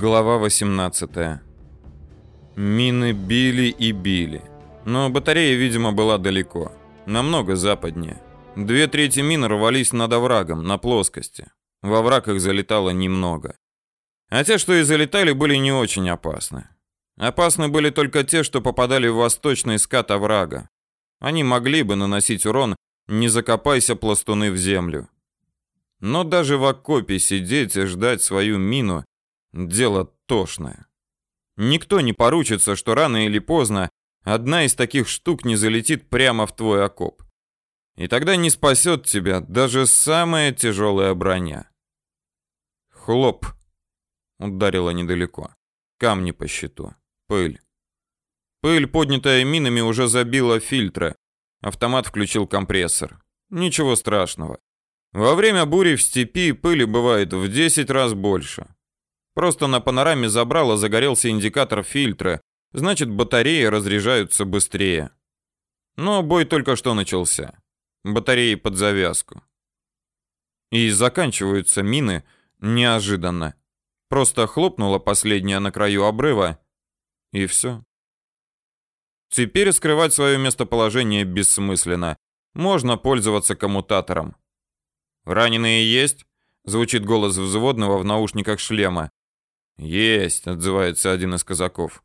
Глава 18. Мины били и били. Но батарея, видимо, была далеко. Намного западнее. Две трети мин рвались над оврагом, на плоскости. Во враг их залетало немного. А те, что и залетали, были не очень опасны. Опасны были только те, что попадали в восточный скат оврага. Они могли бы наносить урон, не закопайся пластуны в землю. Но даже в окопе сидеть и ждать свою мину Дело тошное. Никто не поручится, что рано или поздно одна из таких штук не залетит прямо в твой окоп. И тогда не спасет тебя даже самая тяжелая броня. Хлоп. Ударило недалеко. Камни по щиту. Пыль. Пыль, поднятая минами, уже забила фильтры. Автомат включил компрессор. Ничего страшного. Во время бури в степи пыли бывает в 10 раз больше. Просто на панораме забрала загорелся индикатор фильтра, значит батареи разряжаются быстрее. Но бой только что начался. Батареи под завязку. И заканчиваются мины неожиданно. Просто хлопнула последняя на краю обрыва, и все. Теперь скрывать свое местоположение бессмысленно. Можно пользоваться коммутатором. «Раненые есть?» — звучит голос взводного в наушниках шлема. «Есть», — отзывается один из казаков.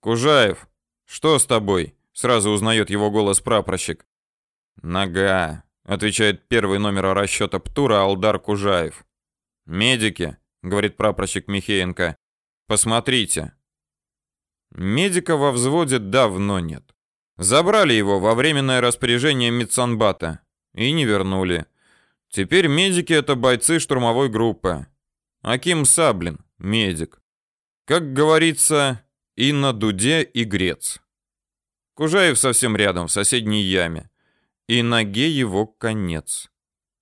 «Кужаев, что с тобой?» — сразу узнает его голос прапорщик. «Нога», — отвечает первый номер расчета ПТУРа Алдар Кужаев. «Медики», — говорит прапорщик Михеенко, — «посмотрите». Медика во взводе давно нет. Забрали его во временное распоряжение медсанбата и не вернули. Теперь медики — это бойцы штурмовой группы. Аким Саблин, медик. Как говорится, и на дуде, и грец. Кужаев совсем рядом, в соседней яме. И ноге его конец.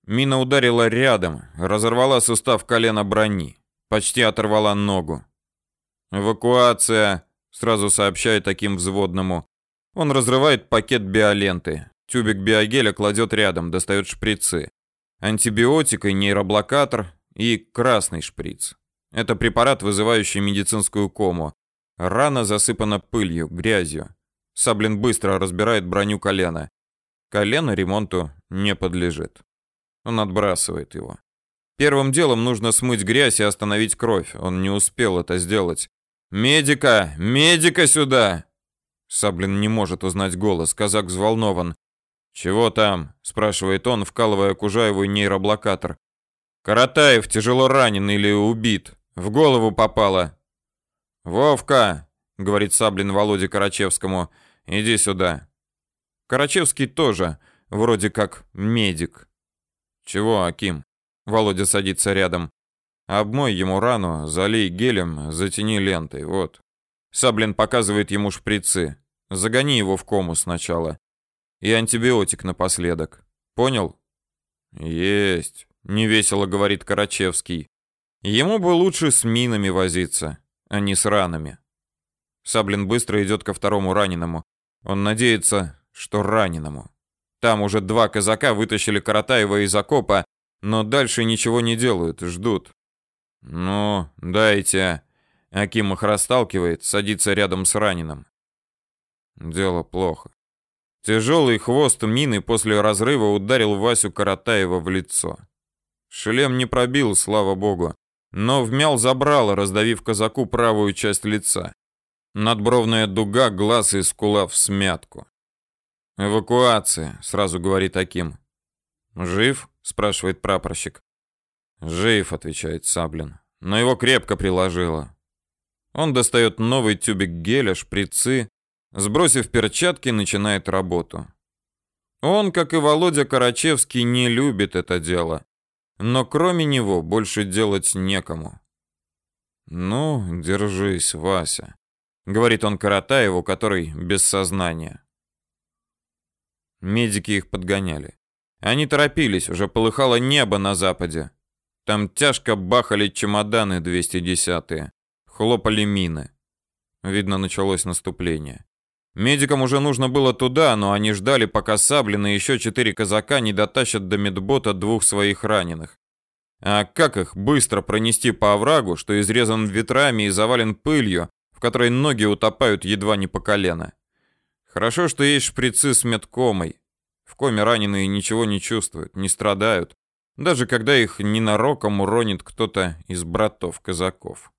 Мина ударила рядом, разорвала сустав колена брони. Почти оторвала ногу. «Эвакуация», — сразу сообщает таким взводному. Он разрывает пакет биоленты. Тюбик биогеля кладет рядом, достает шприцы. Антибиотик и нейроблокатор, и красный шприц. Это препарат, вызывающий медицинскую кому. Рана засыпана пылью, грязью. Саблин быстро разбирает броню колена. Колено ремонту не подлежит. Он отбрасывает его. Первым делом нужно смыть грязь и остановить кровь. Он не успел это сделать. «Медика! Медика сюда!» Саблин не может узнать голос. Казак взволнован. «Чего там?» – спрашивает он, вкалывая Кужаеву нейроблокатор. «Каратаев тяжело ранен или убит. В голову попало. Вовка, говорит Саблин Володе Карачевскому, иди сюда. Карачевский тоже вроде как медик. Чего, Аким? Володя садится рядом. Обмой ему рану, залей гелем, затяни лентой. Вот. Саблин показывает ему шприцы. Загони его в кому сначала. И антибиотик напоследок. Понял? Есть, невесело говорит Карачевский. Ему бы лучше с минами возиться, а не с ранами. Саблин быстро идет ко второму раненому. Он надеется, что раненому. Там уже два казака вытащили Каратаева из окопа, но дальше ничего не делают, ждут. «Ну, дайте». Аким их расталкивает, садится рядом с раненым. Дело плохо. Тяжелый хвост мины после разрыва ударил Васю Каратаева в лицо. Шлем не пробил, слава богу но вмял забрало, раздавив казаку правую часть лица. Надбровная дуга, глаз и скула в смятку. «Эвакуация», — сразу говорит Аким. «Жив?» — спрашивает прапорщик. «Жив», — отвечает Саблин, но его крепко приложило. Он достает новый тюбик геля, шприцы, сбросив перчатки, начинает работу. Он, как и Володя Карачевский, не любит это дело но кроме него больше делать некому. «Ну, держись, Вася», — говорит он Каратаеву, который без сознания. Медики их подгоняли. Они торопились, уже полыхало небо на западе. Там тяжко бахали чемоданы 210-е, хлопали мины. Видно, началось наступление. Медикам уже нужно было туда, но они ждали, пока Саблин и еще четыре казака не дотащат до медбота двух своих раненых. А как их быстро пронести по оврагу, что изрезан ветрами и завален пылью, в которой ноги утопают едва не по колено? Хорошо, что есть шприцы с медкомой. В коме раненые ничего не чувствуют, не страдают, даже когда их ненароком уронит кто-то из братов-казаков.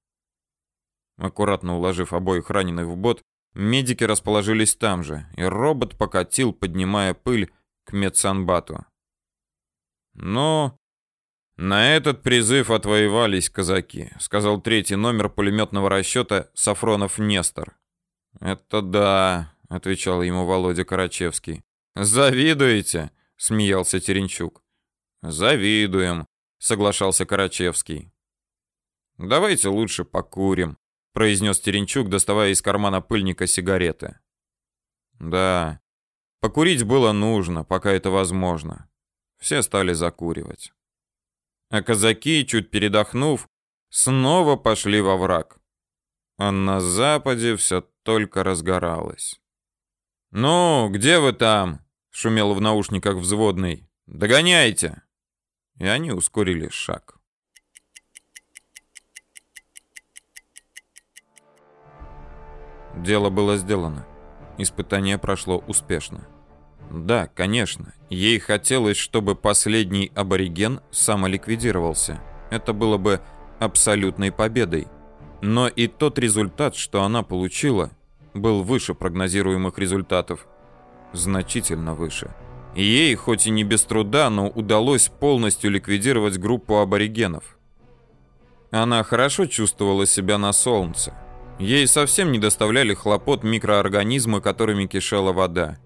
Аккуратно уложив обоих раненых в бот, медики расположились там же, и робот покатил, поднимая пыль, к медсанбату. «Ну, на этот призыв отвоевались казаки», — сказал третий номер пулеметного расчета Сафронов Нестор. «Это да», — отвечал ему Володя Карачевский. «Завидуете?» — смеялся Теренчук. «Завидуем», — соглашался Карачевский. «Давайте лучше покурим», произнес Теренчук, доставая из кармана пыльника сигареты. Да, покурить было нужно, пока это возможно. Все стали закуривать. А казаки, чуть передохнув, снова пошли во враг. А на западе все только разгоралось. «Ну, где вы там?» — шумел в наушниках взводный. «Догоняйте!» И они ускорили шаг. Дело было сделано. Испытание прошло успешно. Да, конечно, ей хотелось, чтобы последний абориген самоликвидировался. Это было бы абсолютной победой. Но и тот результат, что она получила, был выше прогнозируемых результатов. Значительно выше. Ей, хоть и не без труда, но удалось полностью ликвидировать группу аборигенов. Она хорошо чувствовала себя на солнце. Ей совсем не доставляли хлопот микроорганизмы, которыми кишела вода.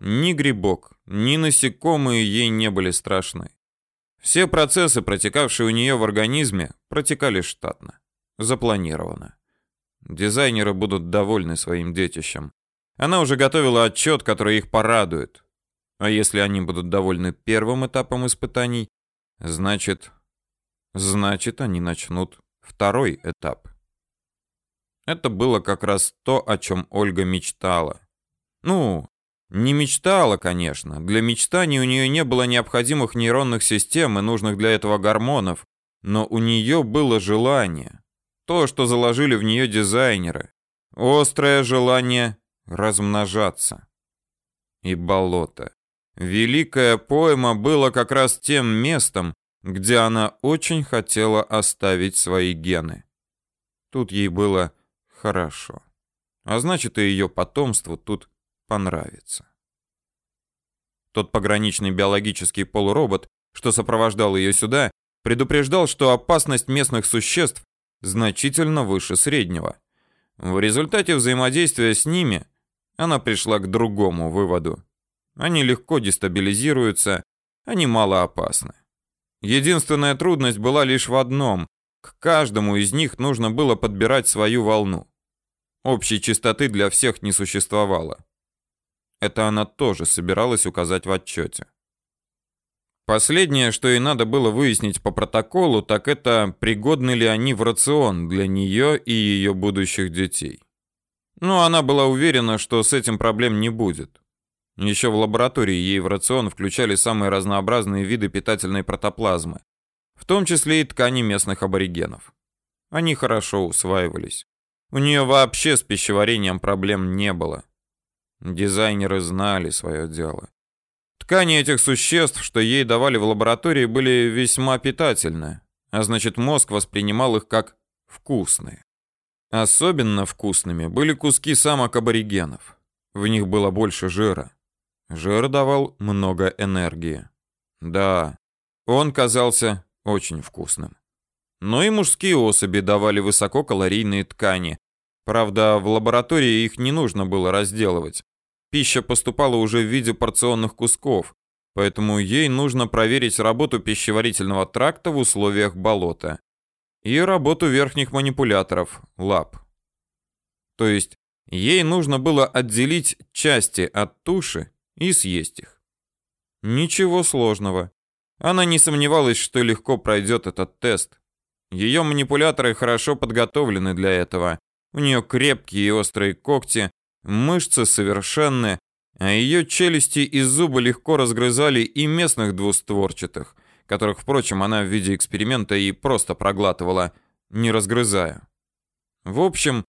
Ни грибок, ни насекомые ей не были страшны. Все процессы, протекавшие у нее в организме, протекали штатно, запланировано. Дизайнеры будут довольны своим детищем. Она уже готовила отчет, который их порадует. А если они будут довольны первым этапом испытаний, значит, значит, они начнут второй этап. Это было как раз то, о чем Ольга мечтала. Ну, не мечтала, конечно. Для мечтаний у нее не было необходимых нейронных систем и нужных для этого гормонов, но у нее было желание. То, что заложили в нее дизайнеры. Острое желание размножаться. И болото. Великая пойма было как раз тем местом, где она очень хотела оставить свои гены. Тут ей было Хорошо. А значит, и ее потомству тут понравится. Тот пограничный биологический полуробот, что сопровождал ее сюда, предупреждал, что опасность местных существ значительно выше среднего. В результате взаимодействия с ними она пришла к другому выводу. Они легко дестабилизируются, они мало опасны. Единственная трудность была лишь в одном к каждому из них нужно было подбирать свою волну. Общей частоты для всех не существовало. Это она тоже собиралась указать в отчете. Последнее, что ей надо было выяснить по протоколу, так это пригодны ли они в рацион для нее и ее будущих детей. Но она была уверена, что с этим проблем не будет. Еще в лаборатории ей в рацион включали самые разнообразные виды питательной протоплазмы в том числе и ткани местных аборигенов. Они хорошо усваивались. У нее вообще с пищеварением проблем не было. Дизайнеры знали свое дело. Ткани этих существ, что ей давали в лаборатории, были весьма питательны, а значит мозг воспринимал их как вкусные. Особенно вкусными были куски самок аборигенов. В них было больше жира. Жир давал много энергии. Да, он казался очень вкусным. Но и мужские особи давали высококалорийные ткани. Правда, в лаборатории их не нужно было разделывать. Пища поступала уже в виде порционных кусков, поэтому ей нужно проверить работу пищеварительного тракта в условиях болота и работу верхних манипуляторов, лап. То есть ей нужно было отделить части от туши и съесть их. Ничего сложного. Она не сомневалась, что легко пройдет этот тест. Ее манипуляторы хорошо подготовлены для этого. У нее крепкие и острые когти, мышцы совершенны, а ее челюсти и зубы легко разгрызали и местных двустворчатых, которых, впрочем, она в виде эксперимента и просто проглатывала, не разгрызая. В общем,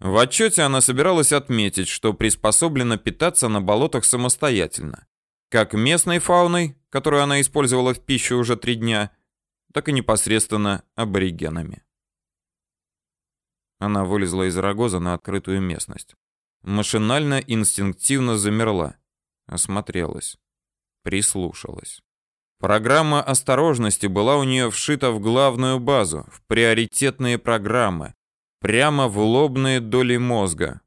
в отчете она собиралась отметить, что приспособлена питаться на болотах самостоятельно, как местной фауной, которую она использовала в пищу уже три дня, так и непосредственно аборигенами. Она вылезла из рогоза на открытую местность. Машинально, инстинктивно замерла, осмотрелась, прислушалась. Программа осторожности была у нее вшита в главную базу, в приоритетные программы, прямо в лобные доли мозга.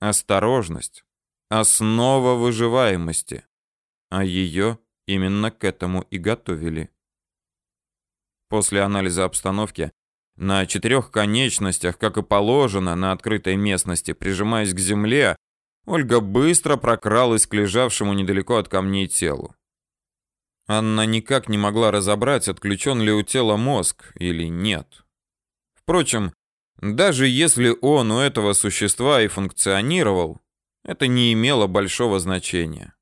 Осторожность — основа выживаемости, а ее именно к этому и готовили. После анализа обстановки на четырех конечностях, как и положено, на открытой местности, прижимаясь к земле, Ольга быстро прокралась к лежавшему недалеко от камней телу. Анна никак не могла разобрать, отключен ли у тела мозг или нет. Впрочем, даже если он у этого существа и функционировал, это не имело большого значения.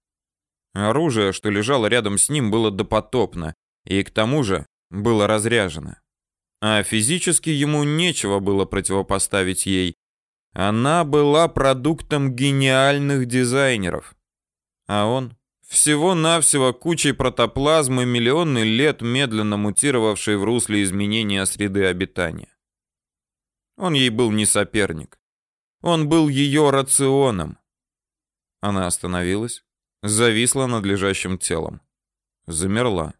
Оружие, что лежало рядом с ним, было допотопно и к тому же было разряжено. А физически ему нечего было противопоставить ей. Она была продуктом гениальных дизайнеров. А он всего-навсего кучей протоплазмы, миллионы лет медленно мутировавшей в русле изменения среды обитания. Он ей был не соперник. Он был ее рационом. Она остановилась, зависла над лежащим телом. Замерла.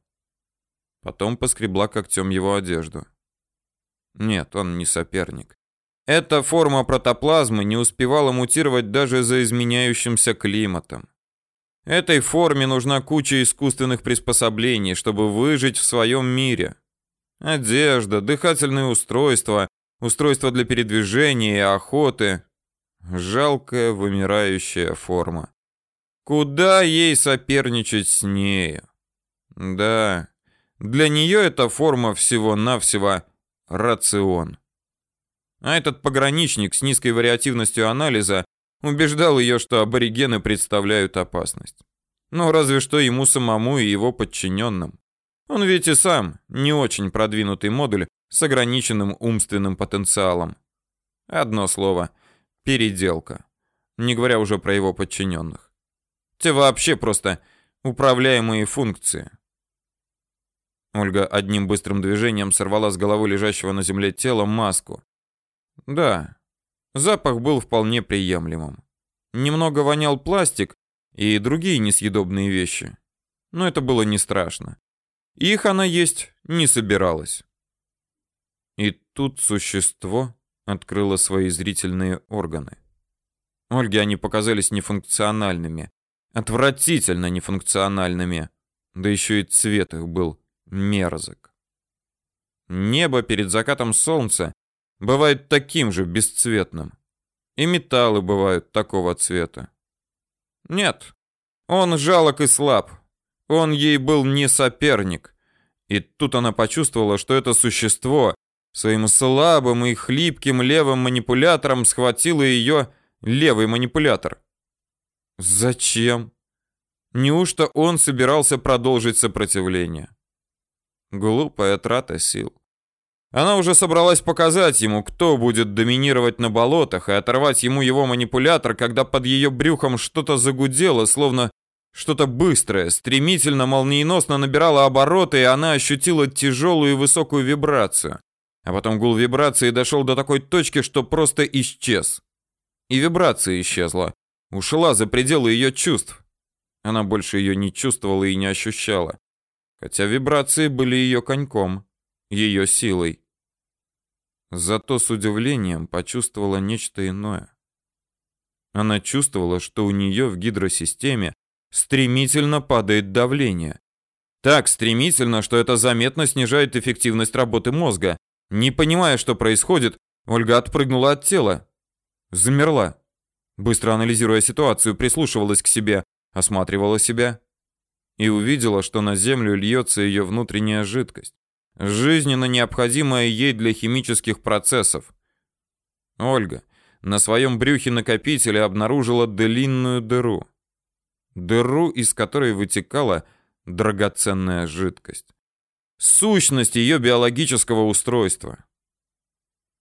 Потом поскребла когтем его одежду. Нет, он не соперник. Эта форма протоплазмы не успевала мутировать даже за изменяющимся климатом. Этой форме нужна куча искусственных приспособлений, чтобы выжить в своем мире. Одежда, дыхательные устройства, устройства для передвижения и охоты. Жалкая вымирающая форма. Куда ей соперничать с нею? Да, для нее эта форма всего-навсего рацион. А этот пограничник с низкой вариативностью анализа убеждал ее, что аборигены представляют опасность. Но разве что ему самому и его подчиненным. Он ведь и сам не очень продвинутый модуль с ограниченным умственным потенциалом. Одно слово – переделка. Не говоря уже про его подчиненных. Те вообще просто управляемые функции. Ольга одним быстрым движением сорвала с головы лежащего на земле тела маску. Да, Запах был вполне приемлемым. Немного вонял пластик и другие несъедобные вещи. Но это было не страшно. Их она есть не собиралась. И тут существо открыло свои зрительные органы. Ольге они показались нефункциональными, отвратительно нефункциональными, да еще и цвет их был мерзок. Небо перед закатом солнца бывает таким же бесцветным. И металлы бывают такого цвета. Нет, он жалок и слаб. Он ей был не соперник. И тут она почувствовала, что это существо своим слабым и хлипким левым манипулятором схватило ее левый манипулятор. Зачем? Неужто он собирался продолжить сопротивление? Глупая трата сил. Она уже собралась показать ему, кто будет доминировать на болотах, и оторвать ему его манипулятор, когда под ее брюхом что-то загудело, словно что-то быстрое, стремительно, молниеносно набирало обороты, и она ощутила тяжелую и высокую вибрацию. А потом гул вибрации дошел до такой точки, что просто исчез. И вибрация исчезла, ушла за пределы ее чувств. Она больше ее не чувствовала и не ощущала. Хотя вибрации были ее коньком ее силой. Зато с удивлением почувствовала нечто иное. Она чувствовала, что у нее в гидросистеме стремительно падает давление. Так стремительно, что это заметно снижает эффективность работы мозга. Не понимая, что происходит, Ольга отпрыгнула от тела. Замерла. Быстро анализируя ситуацию, прислушивалась к себе, осматривала себя и увидела, что на землю льется ее внутренняя жидкость жизненно необходимая ей для химических процессов. Ольга на своем брюхе накопителя обнаружила длинную дыру. Дыру, из которой вытекала драгоценная жидкость. сущность ее биологического устройства.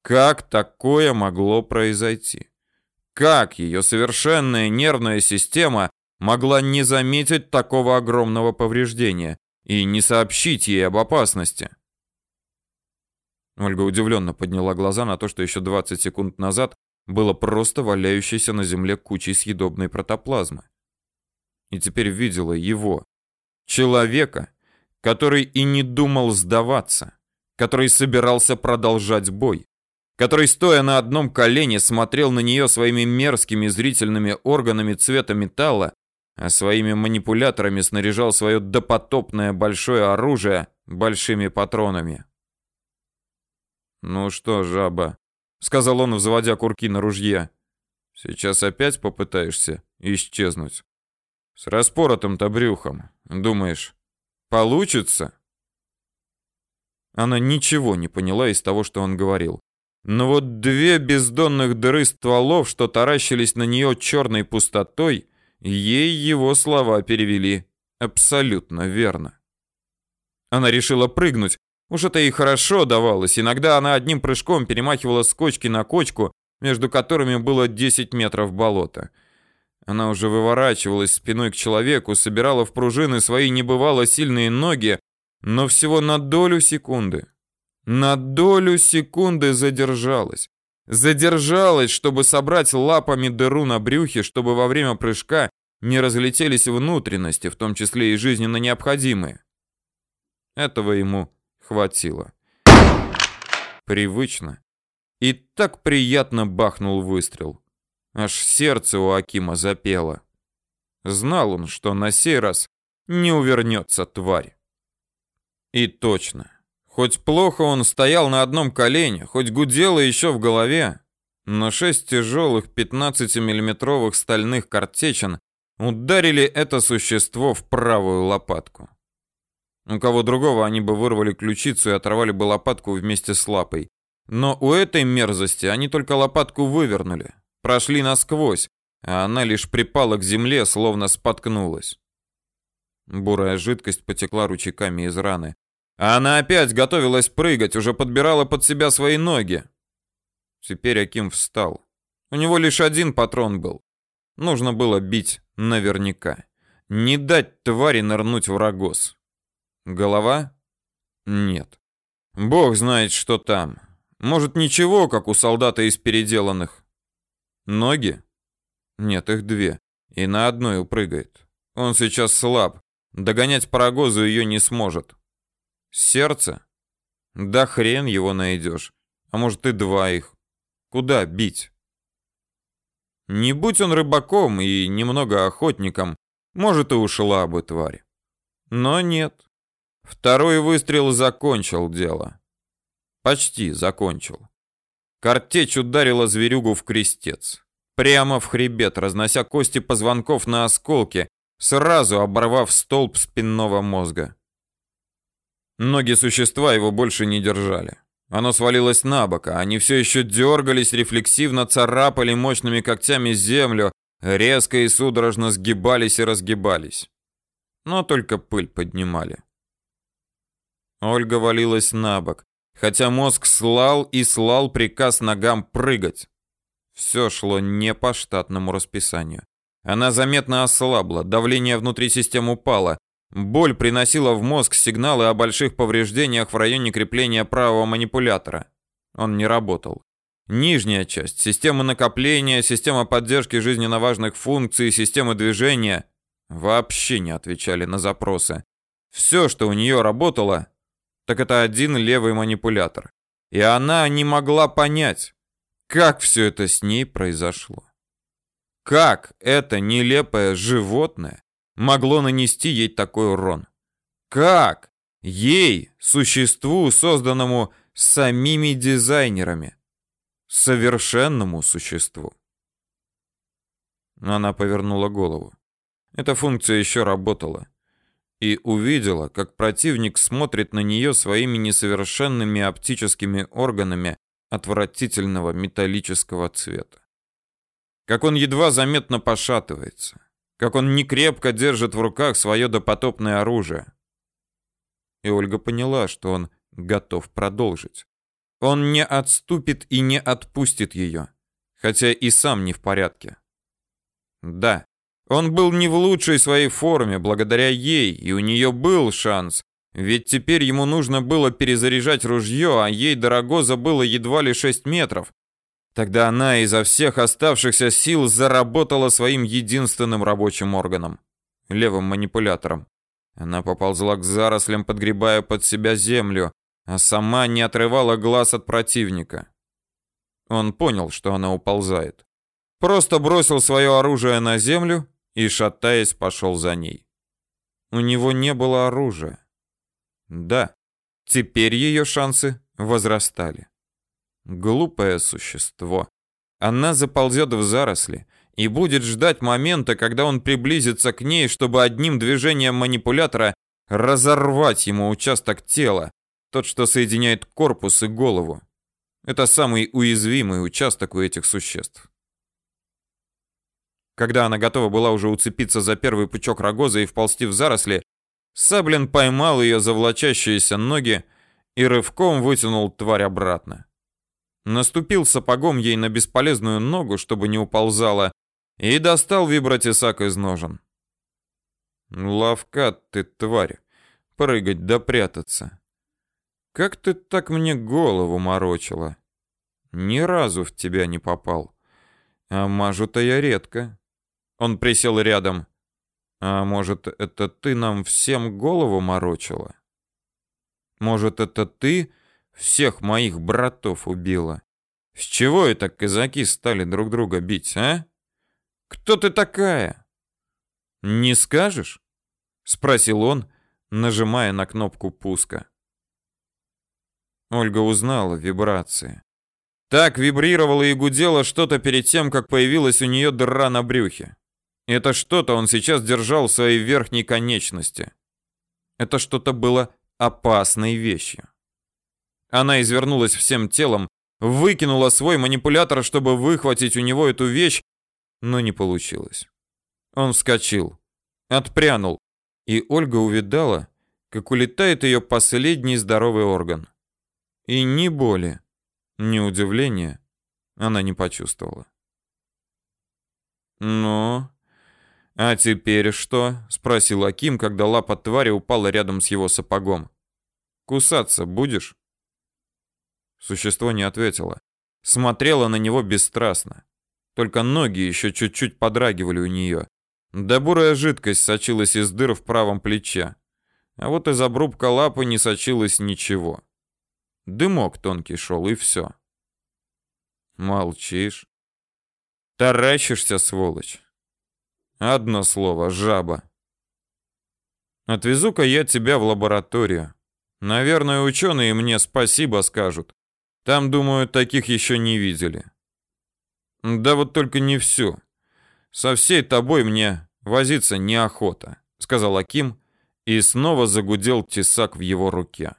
Как такое могло произойти? Как ее совершенная нервная система могла не заметить такого огромного повреждения и не сообщить ей об опасности? Ольга удивленно подняла глаза на то, что еще 20 секунд назад было просто валяющейся на земле кучей съедобной протоплазмы. И теперь видела его, человека, который и не думал сдаваться, который собирался продолжать бой, который, стоя на одном колене, смотрел на нее своими мерзкими зрительными органами цвета металла, а своими манипуляторами снаряжал свое допотопное большое оружие большими патронами. «Ну что, жаба», — сказал он, взводя курки на ружье, — «сейчас опять попытаешься исчезнуть? С распоротым-то брюхом, думаешь, получится?» Она ничего не поняла из того, что он говорил. Но вот две бездонных дыры стволов, что таращились на нее черной пустотой, ей его слова перевели абсолютно верно. Она решила прыгнуть. Уж это и хорошо давалось. Иногда она одним прыжком перемахивала с кочки на кочку, между которыми было 10 метров болота. Она уже выворачивалась спиной к человеку, собирала в пружины свои небывало сильные ноги, но всего на долю секунды на долю секунды задержалась. Задержалась, чтобы собрать лапами дыру на брюхе, чтобы во время прыжка не разлетелись внутренности, в том числе и жизненно необходимые. Этого ему хватило. Привычно. И так приятно бахнул выстрел. Аж сердце у Акима запело. Знал он, что на сей раз не увернется тварь. И точно. Хоть плохо он стоял на одном колене, хоть гудело еще в голове, но шесть тяжелых 15-миллиметровых стальных картечин ударили это существо в правую лопатку. У кого другого они бы вырвали ключицу и оторвали бы лопатку вместе с лапой. Но у этой мерзости они только лопатку вывернули, прошли насквозь, а она лишь припала к земле, словно споткнулась. Бурая жидкость потекла ручейками из раны. А она опять готовилась прыгать, уже подбирала под себя свои ноги. Теперь Аким встал. У него лишь один патрон был. Нужно было бить наверняка. Не дать твари нырнуть в рогоз. Голова? Нет. Бог знает, что там. Может, ничего, как у солдата из переделанных. Ноги? Нет, их две. И на одной упрыгает. Он сейчас слаб. Догонять парагозу ее не сможет. Сердце? Да хрен его найдешь. А может и два их. Куда бить? Не будь он рыбаком и немного охотником, может и ушла бы тварь. Но нет. Второй выстрел закончил дело. Почти закончил. Картечь ударила зверюгу в крестец. Прямо в хребет, разнося кости позвонков на осколки, сразу оборвав столб спинного мозга. Ноги существа его больше не держали. Оно свалилось на бок, а они все еще дергались, рефлексивно царапали мощными когтями землю, резко и судорожно сгибались и разгибались. Но только пыль поднимали. Ольга валилась на бок, хотя мозг слал и слал приказ ногам прыгать. Все шло не по штатному расписанию. Она заметно ослабла, давление внутри системы упало, Боль приносила в мозг сигналы о больших повреждениях в районе крепления правого манипулятора. Он не работал. Нижняя часть, система накопления, система поддержки жизненно важных функций, система движения вообще не отвечали на запросы. Все, что у нее работало, так это один левый манипулятор. И она не могла понять, как все это с ней произошло. Как это нелепое животное могло нанести ей такой урон? Как? Ей, существу, созданному самими дизайнерами. Совершенному существу. Она повернула голову. Эта функция еще работала. И увидела, как противник смотрит на нее своими несовершенными оптическими органами отвратительного металлического цвета. Как он едва заметно пошатывается как он не крепко держит в руках свое допотопное оружие. и Ольга поняла, что он готов продолжить. Он не отступит и не отпустит ее, хотя и сам не в порядке. Да, он был не в лучшей своей форме благодаря ей, и у нее был шанс, ведь теперь ему нужно было перезаряжать ружье, а ей дорогоза было едва ли 6 метров. Тогда она изо всех оставшихся сил заработала своим единственным рабочим органом левым манипулятором. Она поползла к зарослям, подгребая под себя землю, а сама не отрывала глаз от противника. Он понял, что она уползает. Просто бросил свое оружие на землю и, шатаясь, пошел за ней. У него не было оружия. Да, теперь ее шансы возрастали. Глупое существо. Она заползет в заросли и будет ждать момента, когда он приблизится к ней, чтобы одним движением манипулятора разорвать ему участок тела, тот, что соединяет корпус и голову. Это самый уязвимый участок у этих существ. Когда она готова была уже уцепиться за первый пучок рогоза и вползти в заросли, Саблин поймал ее за влачащиеся ноги и рывком вытянул тварь обратно. Наступил сапогом ей на бесполезную ногу, чтобы не уползала, и достал вибротесак из ножен. Ловка ты, тварь, прыгать да прятаться. Как ты так мне голову морочила? Ни разу в тебя не попал. А мажу-то я редко. Он присел рядом. А может, это ты нам всем голову морочила? Может, это ты всех моих братов убила? С чего это казаки стали друг друга бить, а? Кто ты такая? Не скажешь? спросил он, нажимая на кнопку пуска. Ольга узнала вибрации. Так вибрировало и гудело что-то перед тем, как появилась у нее дыра на брюхе. Это что-то он сейчас держал в своей верхней конечности. Это что-то было опасной вещью. Она извернулась всем телом, выкинула свой манипулятор, чтобы выхватить у него эту вещь, но не получилось. Он вскочил, отпрянул, и Ольга увидала, как улетает ее последний здоровый орган. И ни боли, ни удивления она не почувствовала. «Ну, а теперь что?» — спросил Аким, когда лапа твари упала рядом с его сапогом. «Кусаться будешь?» Существо не ответило. Смотрело на него бесстрастно. Только ноги еще чуть-чуть подрагивали у нее. Да бурая жидкость сочилась из дыр в правом плече. А вот из обрубка лапы не сочилось ничего. Дымок тонкий шел, и все. Молчишь. Таращишься, сволочь. Одно слово — жаба. Отвезу-ка я тебя в лабораторию. Наверное, ученые мне спасибо скажут. Там, думаю, таких еще не видели. Да вот только не всю. Со всей тобой мне возиться неохота, сказал Аким и снова загудел тесак в его руке.